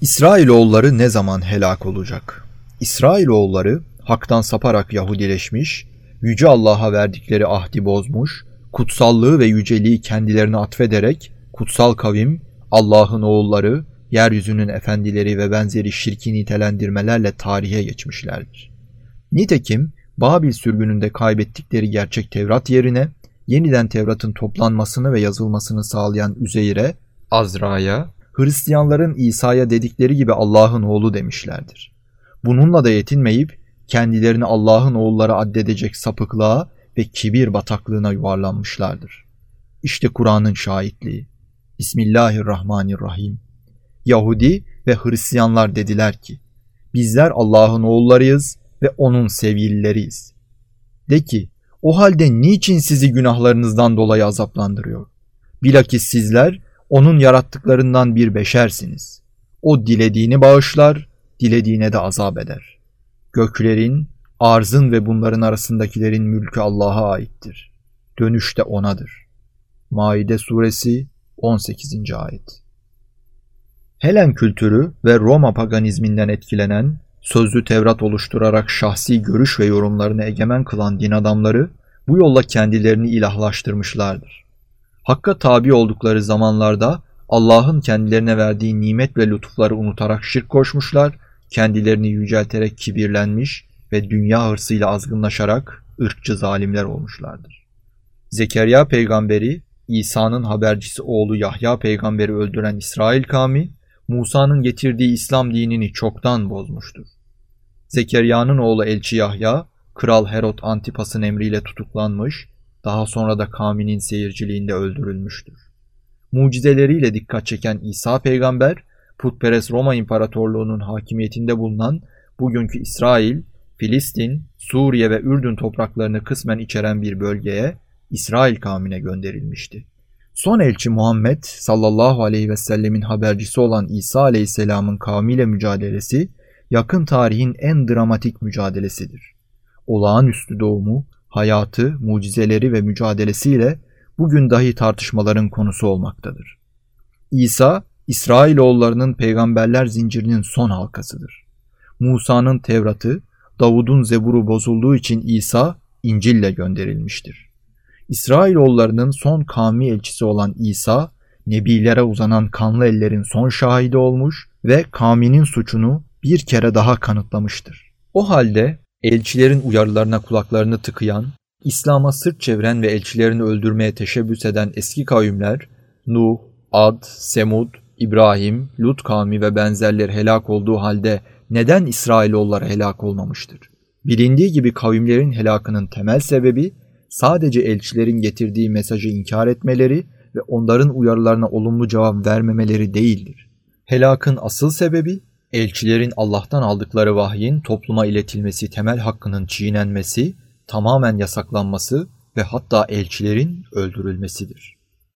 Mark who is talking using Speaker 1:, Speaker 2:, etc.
Speaker 1: İsrailoğulları ne zaman helak olacak? İsrailoğulları haktan saparak Yahudileşmiş, Yüce Allah'a verdikleri ahdi bozmuş, kutsallığı ve yüceliği kendilerine atfederek kutsal kavim, Allah'ın oğulları, yeryüzünün efendileri ve benzeri şirki nitelendirmelerle tarihe geçmişlerdir. Nitekim Babil sürgününde kaybettikleri gerçek Tevrat yerine yeniden Tevrat'ın toplanmasını ve yazılmasını sağlayan Üzeyr'e, Azra'ya, Hristiyanların İsa'ya dedikleri gibi Allah'ın oğlu demişlerdir. Bununla da yetinmeyip kendilerini Allah'ın oğulları addedecek sapıklığa ve kibir bataklığına yuvarlanmışlardır. İşte Kur'an'ın şahitliği. Bismillahirrahmanirrahim. Yahudi ve Hristiyanlar dediler ki, bizler Allah'ın oğullarıyız ve onun sevgilileriyiz. De ki, o halde niçin sizi günahlarınızdan dolayı azaplandırıyor? Bilakis sizler onun yarattıklarından bir beşersiniz. O dilediğini bağışlar, dilediğine de azap eder. Göklerin, arzın ve bunların arasındakilerin mülkü Allah'a aittir. Dönüş de O'nadır. Maide Suresi 18. Ayet Helen kültürü ve Roma paganizminden etkilenen, sözlü Tevrat oluşturarak şahsi görüş ve yorumlarını egemen kılan din adamları bu yolla kendilerini ilahlaştırmışlardır. Hakka tabi oldukları zamanlarda Allah'ın kendilerine verdiği nimet ve lütufları unutarak şirk koşmuşlar, kendilerini yücelterek kibirlenmiş ve dünya hırsıyla azgınlaşarak ırkçı zalimler olmuşlardır. Zekeriya peygamberi, İsa'nın habercisi oğlu Yahya peygamberi öldüren İsrail kavmi, Musa'nın getirdiği İslam dinini çoktan bozmuştur. Zekeriya'nın oğlu Elçi Yahya, Kral Herod Antipas'ın emriyle tutuklanmış, daha sonra da kavminin seyirciliğinde öldürülmüştür. Mucizeleriyle dikkat çeken İsa peygamber, putperest Roma İmparatorluğu'nun hakimiyetinde bulunan bugünkü İsrail, Filistin, Suriye ve Ürdün topraklarını kısmen içeren bir bölgeye İsrail kavmine gönderilmişti. Son elçi Muhammed sallallahu aleyhi ve sellemin habercisi olan İsa aleyhisselamın kavmiyle mücadelesi yakın tarihin en dramatik mücadelesidir. Olağanüstü doğumu, hayatı, mucizeleri ve mücadelesiyle bugün dahi tartışmaların konusu olmaktadır. İsa, İsrailoğullarının peygamberler zincirinin son halkasıdır. Musa'nın Tevrat'ı, Davud'un Zebur'u bozulduğu için İsa İncil'le gönderilmiştir. İsrailoğullarının son kavmi elçisi olan İsa, Nebilere uzanan kanlı ellerin son şahidi olmuş ve kavminin suçunu bir kere daha kanıtlamıştır. O halde elçilerin uyarılarına kulaklarını tıkayan, İslam'a sırt çeviren ve elçilerini öldürmeye teşebbüs eden eski kavimler, Nuh, Ad, Semud, İbrahim, Lut kavmi ve benzerleri helak olduğu halde neden İsrailoğulları helak olmamıştır? Bilindiği gibi kavimlerin helakının temel sebebi sadece elçilerin getirdiği mesajı inkar etmeleri ve onların uyarılarına olumlu cevap vermemeleri değildir. Helakın asıl sebebi elçilerin Allah'tan aldıkları vahyin topluma iletilmesi temel hakkının çiğnenmesi, tamamen yasaklanması ve hatta elçilerin öldürülmesidir.